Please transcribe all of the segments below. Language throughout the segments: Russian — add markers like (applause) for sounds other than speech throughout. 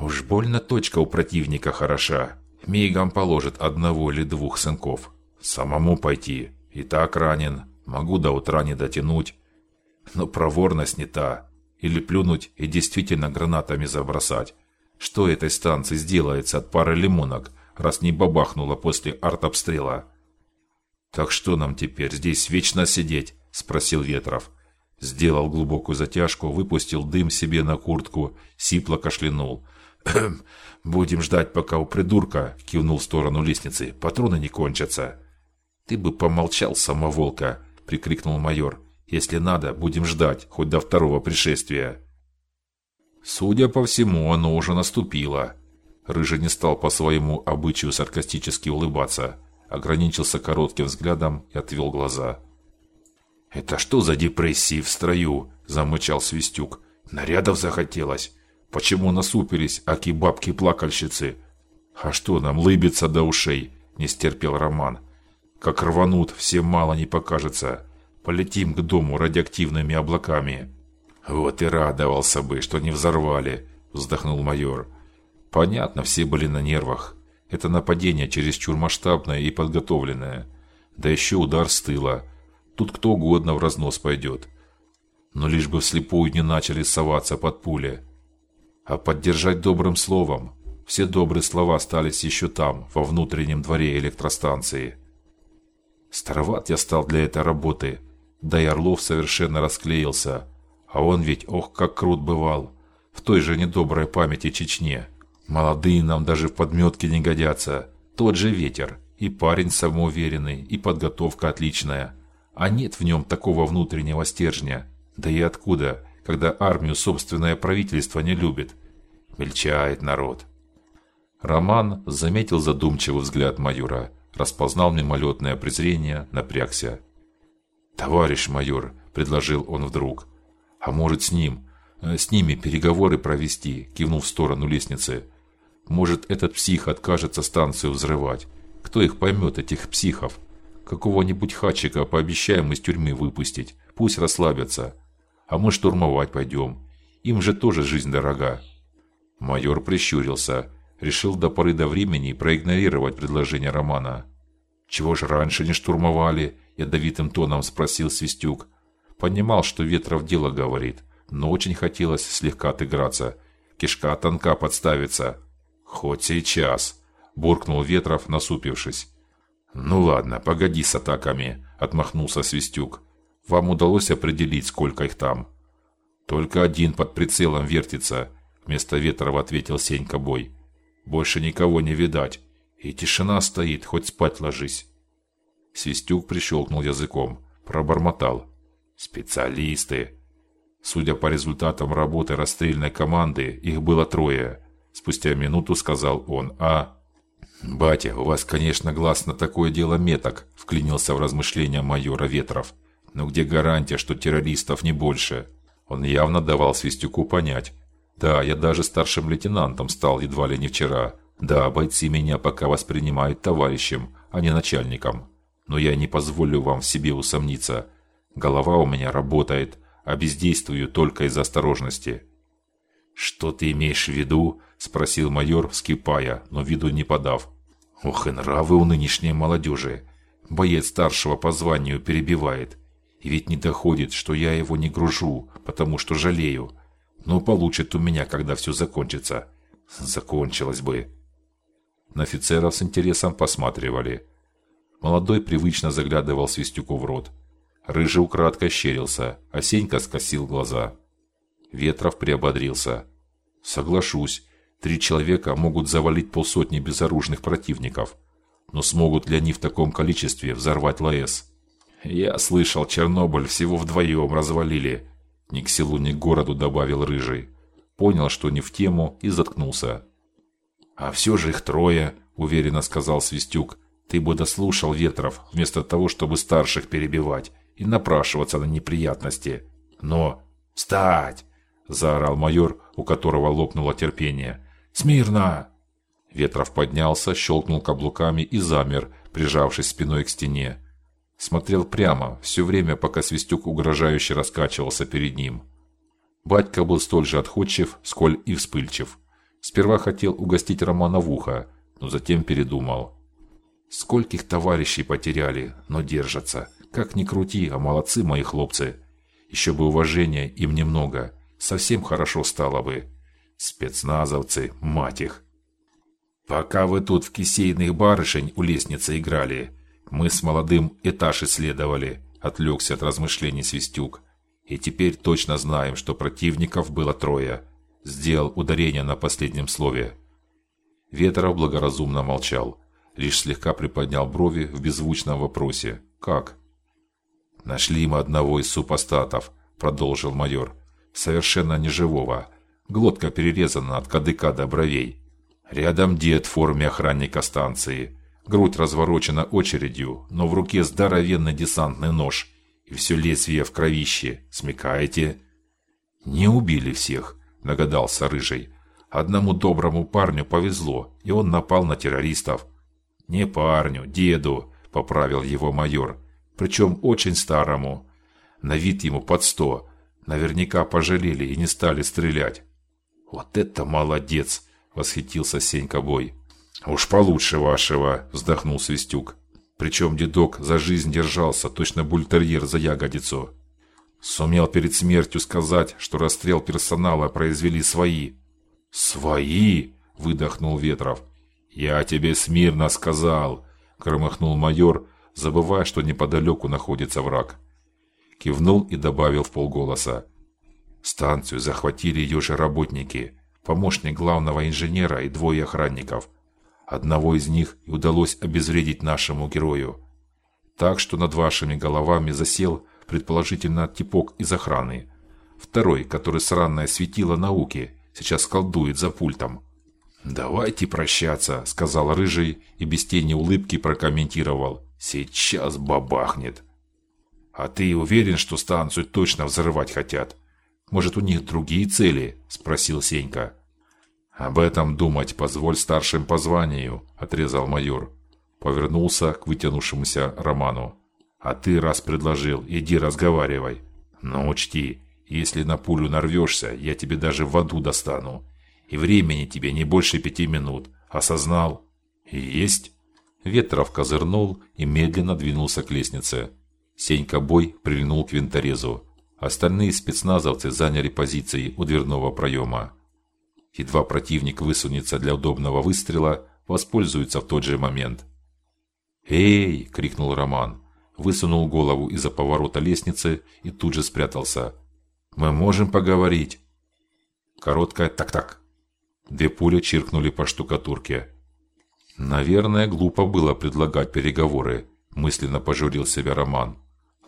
Уж больно точка у противника хороша. Мигом положит одного или двух сынков. Самому пойти. И так ранен. Могу до утра не дотянуть. Но проворность не та. Или плюнуть и действительно гранатами забросать. Что этой станции сделается от пары лимонок, раз не бабахнуло после артобстрела? Так что нам теперь здесь вечно сидеть? спросил Ветров. Сделал глубокую затяжку, выпустил дым себе на куртку, сипло кашлянул. (clears throat) Будем ждать, пока у придурка кивнул в сторону лестницы. Патроны не кончатся. Ты бы помолчал, самоволка, прикрикнул майор. Если надо, будем ждать хоть до второго пришествия. Судя по всему, оно уже наступило. Рыжий не стал по своему обычаю саркастически улыбаться, ограничился коротким взглядом и отвел глаза. Это что за депрессии в строю? замычал Свистюк. Нарядов захотелось. Почему насупились аки бабки-плакальщицы? А что нам лыбиться до ушей? Не стерпел Роман. Как рванут, всем мало не покажется. Полетим к дому радиоактивными облаками. Вот и радовался бы, что не взорвали, вздохнул майор. Понятно, все были на нервах. Это нападение чересчур масштабное и подготовленное. Да еще удар с тыла. Тут кто угодно в разнос пойдет. Но лишь бы вслепую не начали соваться под пули. А поддержать добрым словом. Все добрые слова остались еще там, во внутреннем дворе электростанции. Староват я стал для этой работы. Да и Орлов совершенно расклеился. А он ведь, ох, как крут бывал. В той же недоброй памяти Чечне. Молодые нам даже в подметке не годятся. Тот же ветер. И парень самоуверенный, и подготовка отличная а нет в нем такого внутреннего стержня. Да и откуда, когда армию собственное правительство не любит? Мельчает народ. Роман заметил задумчивый взгляд майора, распознал мимолетное презрение, напрягся. "Товарищ майор", предложил он вдруг. "А может, с ним, э, с ними переговоры провести?" кивнув в сторону лестницы. "Может, этот псих откажется станцию взрывать? Кто их поймет, этих психов?" Какого-нибудь хачика пообещаем из тюрьмы выпустить. Пусть расслабятся. А мы штурмовать пойдем. Им же тоже жизнь дорога. Майор прищурился, решил до поры до времени проигнорировать предложение Романа. Чего ж раньше не штурмовали? ядовитым тоном спросил Свистюк. Понимал, что Ветров дело говорит, но очень хотелось слегка отыграться. Кишка тонка подставится. Хоть сейчас, буркнул Ветров, насупившись. Ну ладно, погоди с атаками, отмахнулся Свистюк. Вам удалось определить, сколько их там? Только один под прицелом вертится, вместо Ветрова ответил Сенька Бой. Больше никого не видать, и тишина стоит, хоть спать ложись. Свистюк прищелкнул языком, пробормотал: "Специалисты". Судя по результатам работы расстрельной команды, их было трое. Спустя минуту сказал он: "А Батя, у вас, конечно, глаз на такое дело меток, вклинился в размышления майора Ветров. Но где гарантия, что террористов не больше? Он явно давал Свистюку понять. Да, я даже старшим лейтенантом стал едва ли не вчера. Да, бойцы меня пока воспринимают товарищем, а не начальником. Но я не позволю вам в себе усомниться. Голова у меня работает, а бездействую только из осторожности. Что ты имеешь в виду? спросил майор, вскипая, но виду не подав. Ох, и нравы у нынешней молодежи. Боец старшего по званию перебивает. Ведь не доходит, что я его не гружу, потому что жалею. Но получит у меня, когда все закончится. Закончилось бы. На офицеров с интересом посматривали. Молодой привычно заглядывал Свистюку в рот. Рыжий украдкой щерился, а Сенька скосил глаза. Ветров приободрился. Соглашусь, три человека могут завалить полсотни безоружных противников, но смогут ли они в таком количестве взорвать ЛАЭС? Я слышал, Чернобыль всего вдвоем развалили. Ни к селу, ни к городу добавил рыжий. Понял, что не в тему и заткнулся. А все же их трое, уверенно сказал Свистюк. Ты бы дослушал Ветров, вместо того, чтобы старших перебивать и напрашиваться на неприятности. Но встать! заорал майор, у которого лопнуло терпение. Смирно. Ветров поднялся, щелкнул каблуками и замер, прижавшись спиной к стене. Смотрел прямо, все время, пока Свистюк угрожающе раскачивался перед ним. Батька был столь же отходчив, сколь и вспыльчив. Сперва хотел угостить Романа в ухо, но затем передумал. Скольких товарищей потеряли, но держатся. Как ни крути, а молодцы мои хлопцы. Еще бы уважения им немного, совсем хорошо стало бы. Спецназовцы, мать их. Пока вы тут в кисейных барышень у лестницы играли, мы с молодым этаж исследовали. Отвлекся от размышлений Свистюк. И теперь точно знаем, что противников было трое. Сделал ударение на последнем слове. Ветров благоразумно молчал, лишь слегка приподнял брови в беззвучном вопросе: "Как?" Нашли мы одного из супостатов, продолжил майор, совершенно неживого. Глотка перерезана от кадыка до бровей. Рядом дед в форме охранника станции. Грудь разворочена очередью, но в руке здоровенный десантный нож, и все лезвие в кровище. Смекаете? Не убили всех, догадался рыжий. Одному доброму парню повезло, и он напал на террористов. Не парню, деду, поправил его майор, причем очень старому. На вид ему под сто. Наверняка пожалели и не стали стрелять. Вот это молодец, восхитился Сенька Бой. Уж получше вашего, вздохнул Свистюк. Причем дедок за жизнь держался, точно бультерьер за ягодицу. Сумел перед смертью сказать, что расстрел персонала произвели свои. Свои, выдохнул Ветров. Я тебе смирно сказал, громыхнул майор, забывая, что неподалеку находится враг. Кивнул и добавил в полголоса: Станцию захватили ее же работники, помощник главного инженера и двое охранников. Одного из них и удалось обезвредить нашему герою. Так что над вашими головами засел предположительно типок из охраны. Второй, который сраное светило науки, сейчас колдует за пультом. Давайте прощаться, сказал рыжий и без тени улыбки прокомментировал: сейчас бабахнет. А ты уверен, что станцию точно взрывать хотят? Может, у них другие цели? спросил Сенька. Об этом думать позволь старшим по званию, отрезал майор. Повернулся к вытянувшемуся Роману. А ты раз предложил, иди разговаривай. Но учти, если на пулю нарвешься, я тебе даже в аду достану. И времени тебе не больше пяти минут. Осознал? Есть. Ветров козырнул и медленно двинулся к лестнице. Сенька Бой прильнул к винторезу. Остальные спецназовцы заняли позиции у дверного проема. Едва противник высунется для удобного выстрела, воспользуется в тот же момент. "Эй!" крикнул Роман, высунул голову из-за поворота лестницы и тут же спрятался. "Мы можем поговорить". Короткое так-так. Две пули чиркнули по штукатурке. Наверное, глупо было предлагать переговоры, мысленно пожурил себя Роман.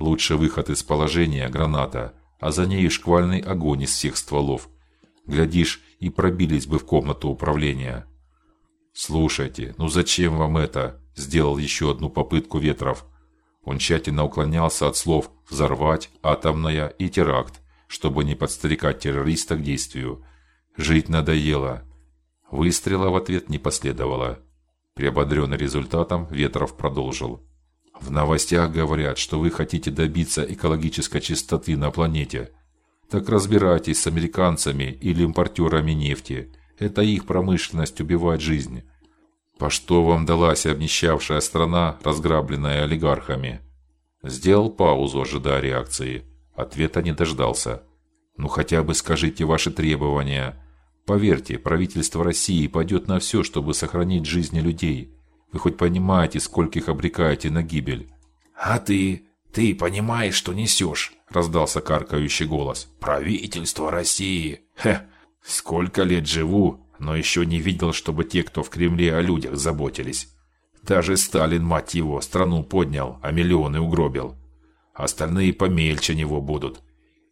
Лучше выход из положения граната, а за ней шквальный огонь из всех стволов. Глядишь, и пробились бы в комнату управления. Слушайте, ну зачем вам это? Сделал еще одну попытку Ветров. Он тщательно уклонялся от слов взорвать, атомная и теракт, чтобы не подстрекать террориста к действию. Жить надоело. Выстрела в ответ не последовало. Приободренный результатом, Ветров продолжил: В новостях говорят, что вы хотите добиться экологической чистоты на планете. Так разбирайтесь с американцами или импортерами нефти. Это их промышленность убивает жизнь. По что вам далась обнищавшая страна, разграбленная олигархами? Сделал паузу, ожидая реакции. Ответа не дождался. Ну хотя бы скажите ваши требования. Поверьте, правительство России пойдет на все, чтобы сохранить жизни людей. Вы хоть понимаете, сколько их обрекаете на гибель? А ты, ты понимаешь, что несешь? Раздался каркающий голос. Правительство России. Хе, сколько лет живу, но еще не видел, чтобы те, кто в Кремле о людях заботились. Даже Сталин, мать его, страну поднял, а миллионы угробил. Остальные помельче него будут.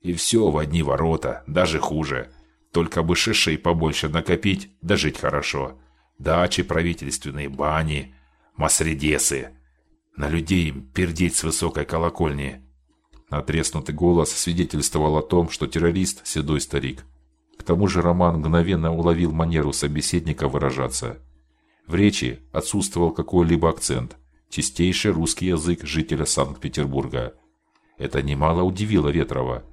И все в одни ворота, даже хуже. Только бы шишей побольше накопить, да жить хорошо. Дачи правительственные, бани, масредесы. На людей пердеть с высокой колокольни. Натреснутый голос свидетельствовал о том, что террорист седой старик. К тому же Роман мгновенно уловил манеру собеседника выражаться. В речи отсутствовал какой-либо акцент, чистейший русский язык жителя Санкт-Петербурга. Это немало удивило Ветрова.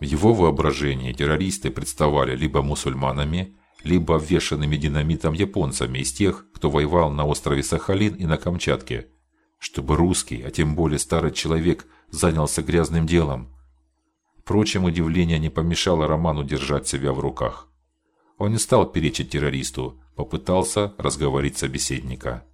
В его воображении террористы представали либо мусульманами, либо обвешанными динамитом японцами из тех, кто воевал на острове Сахалин и на Камчатке, чтобы русский, а тем более старый человек, занялся грязным делом. Впрочем, удивление не помешало Роману держать себя в руках. Он не стал перечить террористу, попытался разговорить собеседника.